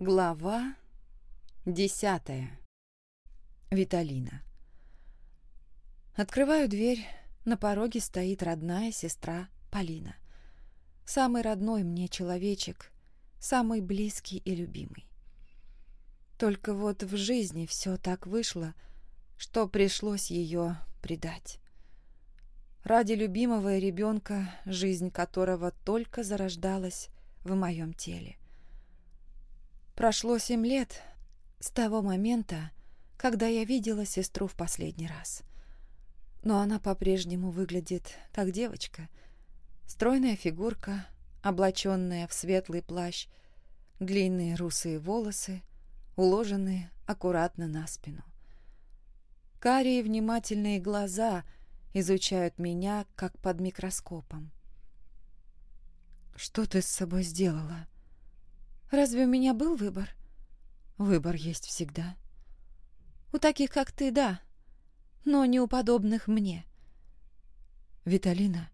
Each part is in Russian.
Глава десятая. Виталина. Открываю дверь. На пороге стоит родная сестра Полина. Самый родной мне человечек, самый близкий и любимый. Только вот в жизни все так вышло, что пришлось ее предать. Ради любимого ребенка, жизнь которого только зарождалась в моем теле. Прошло семь лет с того момента, когда я видела сестру в последний раз. Но она по-прежнему выглядит как девочка. Стройная фигурка, облаченная в светлый плащ, длинные русые волосы, уложенные аккуратно на спину. Карие внимательные глаза изучают меня, как под микроскопом. «Что ты с собой сделала?» Разве у меня был выбор? Выбор есть всегда. У таких, как ты, да, но не у подобных мне. Виталина,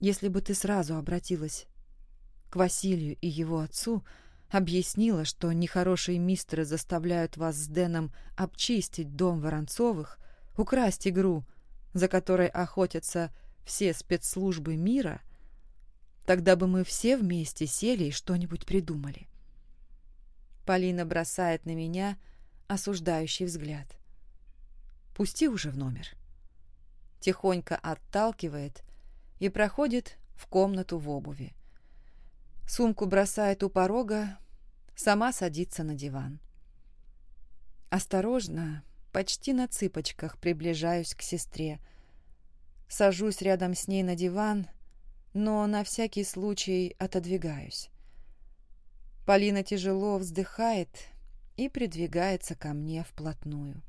если бы ты сразу обратилась к Василию и его отцу, объяснила, что нехорошие мистеры заставляют вас с Дэном обчистить дом Воронцовых, украсть игру, за которой охотятся все спецслужбы мира, тогда бы мы все вместе сели и что-нибудь придумали. Полина бросает на меня осуждающий взгляд. «Пусти уже в номер». Тихонько отталкивает и проходит в комнату в обуви. Сумку бросает у порога, сама садится на диван. Осторожно, почти на цыпочках приближаюсь к сестре. Сажусь рядом с ней на диван, но на всякий случай отодвигаюсь. Полина тяжело вздыхает и придвигается ко мне вплотную.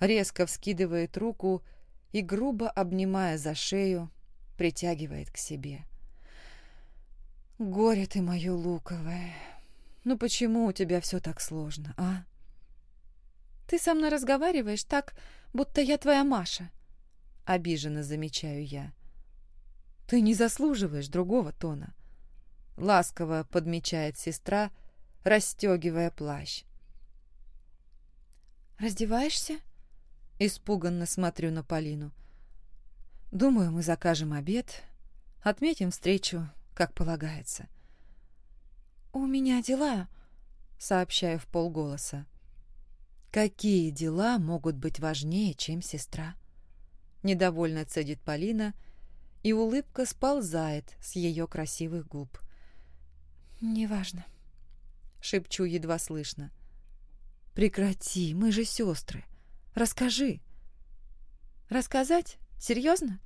Резко вскидывает руку и, грубо обнимая за шею, притягивает к себе. «Горе ты мое луковое! Ну почему у тебя все так сложно, а?» «Ты со мной разговариваешь так, будто я твоя Маша», — обиженно замечаю я. «Ты не заслуживаешь другого тона. — ласково подмечает сестра, расстегивая плащ. «Раздеваешься?» — испуганно смотрю на Полину. «Думаю, мы закажем обед, отметим встречу, как полагается». «У меня дела», — сообщаю в полголоса. «Какие дела могут быть важнее, чем сестра?» Недовольно цедит Полина, и улыбка сползает с ее красивых губ. «Неважно», — шепчу едва слышно. «Прекрати, мы же сестры. Расскажи». «Рассказать? Серьезно?»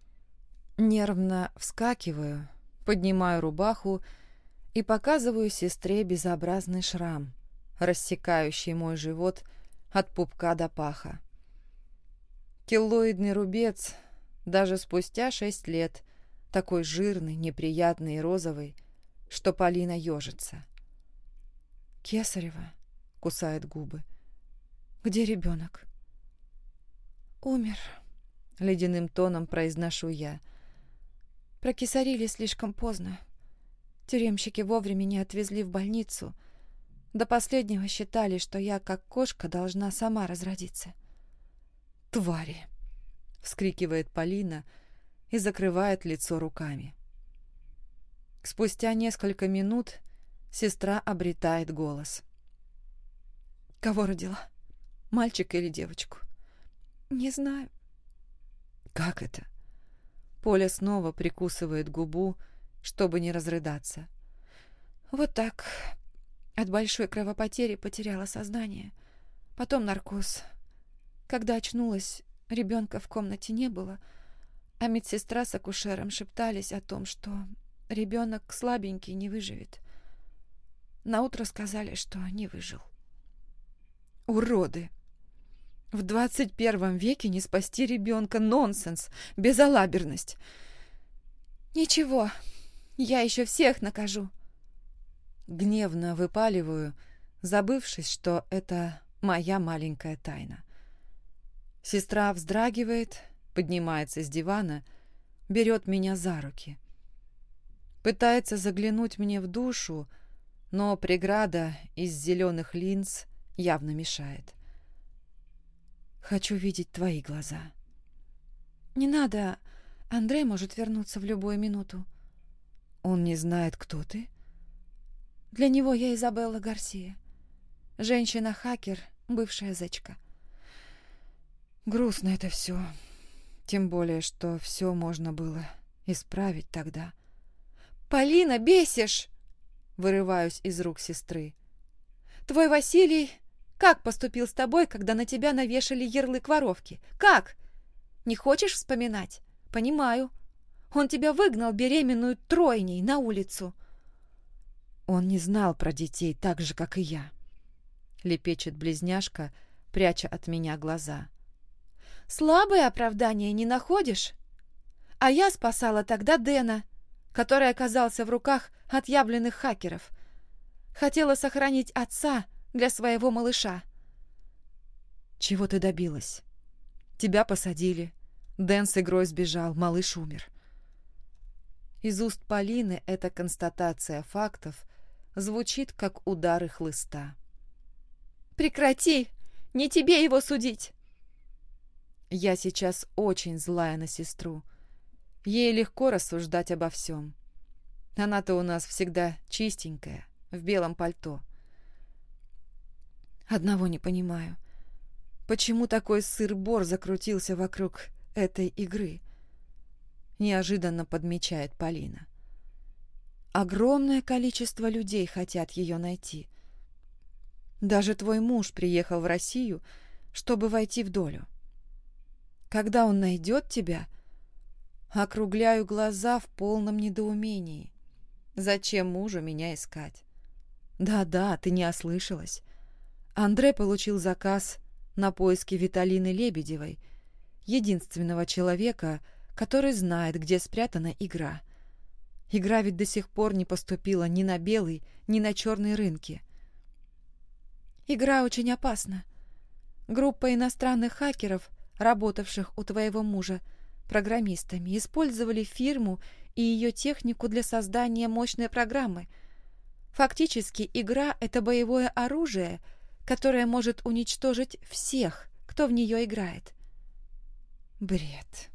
Нервно вскакиваю, поднимаю рубаху и показываю сестре безобразный шрам, рассекающий мой живот от пупка до паха. Киллоидный рубец даже спустя шесть лет, такой жирный, неприятный и розовый — что Полина ежится. «Кесарева?» — кусает губы. «Где ребенок?» «Умер», — ледяным тоном произношу я. «Прокисарили слишком поздно. Тюремщики вовремя не отвезли в больницу. До последнего считали, что я, как кошка, должна сама разродиться». «Твари!» — вскрикивает Полина и закрывает лицо руками. Спустя несколько минут сестра обретает голос. «Кого родила? Мальчика или девочку?» «Не знаю». «Как это?» Поля снова прикусывает губу, чтобы не разрыдаться. «Вот так. От большой кровопотери потеряла сознание. Потом наркоз. Когда очнулась, ребенка в комнате не было, а медсестра с акушером шептались о том, что Ребенок слабенький, не выживет. На утро сказали, что не выжил. Уроды! В двадцать первом веке не спасти ребенка — нонсенс, безалаберность. Ничего, я еще всех накажу. Гневно выпаливаю, забывшись, что это моя маленькая тайна. Сестра вздрагивает, поднимается с дивана, берет меня за руки — Пытается заглянуть мне в душу, но преграда из зеленых линз явно мешает. Хочу видеть твои глаза. Не надо. Андрей может вернуться в любую минуту. Он не знает, кто ты? Для него я Изабелла Гарсия. Женщина-хакер, бывшая зечка. Грустно это все. Тем более, что все можно было исправить тогда. «Полина, бесишь!» Вырываюсь из рук сестры. «Твой Василий как поступил с тобой, когда на тебя навешали ярлык воровки? Как? Не хочешь вспоминать? Понимаю. Он тебя выгнал беременную тройней на улицу». Он не знал про детей так же, как и я. Лепечет близняшка, пряча от меня глаза. Слабое оправдание не находишь? А я спасала тогда Дэна, который оказался в руках отъявленных хакеров. Хотела сохранить отца для своего малыша. Чего ты добилась? Тебя посадили. Дэн с игрой сбежал, малыш умер. Из уст Полины эта констатация фактов звучит, как удары хлыста. «Прекрати! Не тебе его судить!» Я сейчас очень злая на сестру. Ей легко рассуждать обо всем. Она-то у нас всегда чистенькая, в белом пальто. Одного не понимаю. Почему такой сыр-бор закрутился вокруг этой игры? Неожиданно подмечает Полина. Огромное количество людей хотят ее найти. Даже твой муж приехал в Россию, чтобы войти в долю. Когда он найдет тебя, округляю глаза в полном недоумении. Зачем мужу меня искать? Да-да, ты не ослышалась. Андре получил заказ на поиски Виталины Лебедевой, единственного человека, который знает, где спрятана игра. Игра ведь до сих пор не поступила ни на белый, ни на черный рынки. Игра очень опасна. Группа иностранных хакеров работавших у твоего мужа, программистами, использовали фирму и ее технику для создания мощной программы. Фактически игра — это боевое оружие, которое может уничтожить всех, кто в нее играет. Бред.